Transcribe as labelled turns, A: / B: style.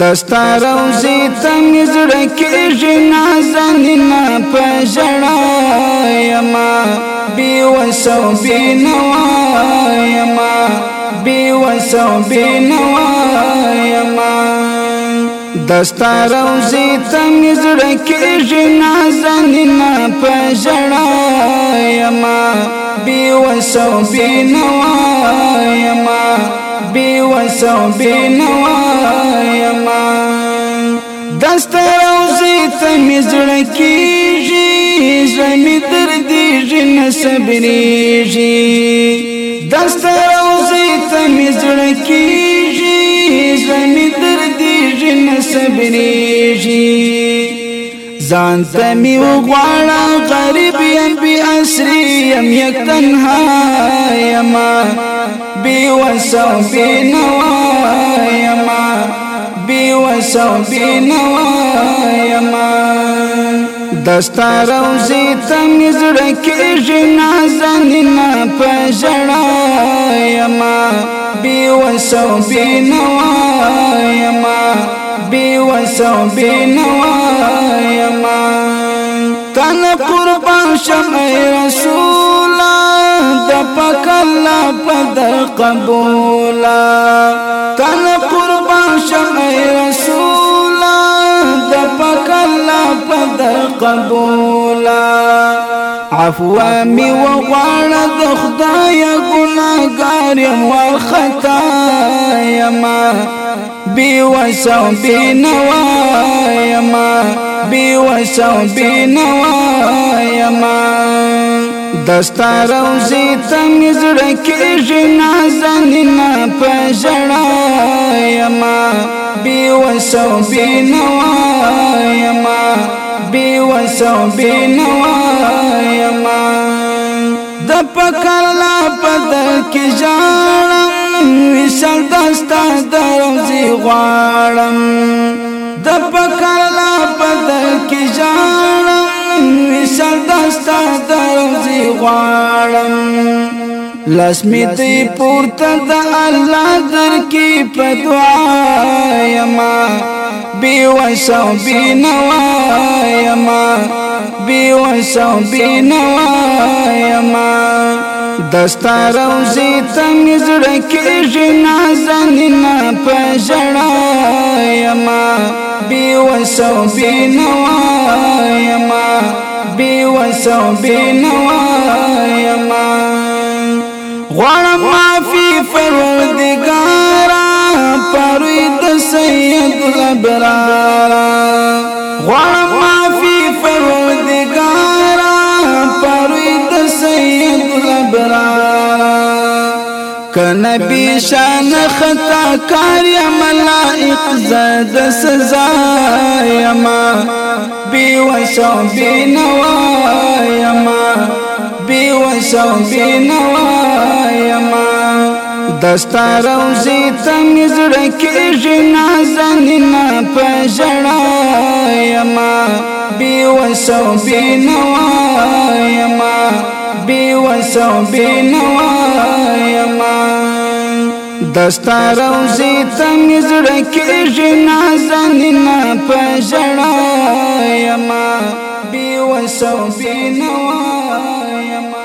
A: دستا روزی تنگ زڑکی جنا زنینا پجڑا یما بی وسو بی نوا یما بی وسو بی نوا یما دستا روزی تنگ زڑکی جنا زنینا پجڑا یما بی وسو بی نوا یما بی وسو بی نوا ستا روزی تمی زڑکیجی زمی دردیجی نصبریجی دستا روزی تمی زڑکیجی زمی دردیجی نصبریجی زان تمی و غواړه غریب یک تنها وسو صحبی نوایما دستا روزی تمیز رکی جنا زنینا پجڑایما بی وسو بی نوایما بی وسو بی نوایما تن قربان شمع رسولا دپک اللہ پدر قبولا د قبولا عفو مي وغواړه د خدای ګناګار یم او خطا یم بي وسو بي نوا بي وسو بي نوا یم دستا روزی تمیز رکی جنا زنینا پجڑا یما بی وسو بی نوا یما وسوبې نوایم د پکلا پد کې ژړم وشل دستا دروځي غواړم د پکلا پد کې ژړم وشل دستا دروځي غواړم لسمی تی پورتا دا اللہ در کی پدعا یما بی وسو بی نوایما بی وسو بی نوایما دستا روزی تم زړکی جنا زنینا پژړایما بی وسو بی نوایما بی وسو بی نوایما غړم مافي فرو صبرا غرم فی پروردگارا پروید سيد لبرا كنبي شان خطا يا ملائق زاد سزا ما بي وشو بي نوا ما بي وشو بی نوا یما دستا روزی تم زړکی جنا زنینا پژړا یما بی وسو بی نوا یما بی وسو بی نوا یما دستا روزی تم زړکی جنا زنینا پژړا یما بی وسو بی نوا یما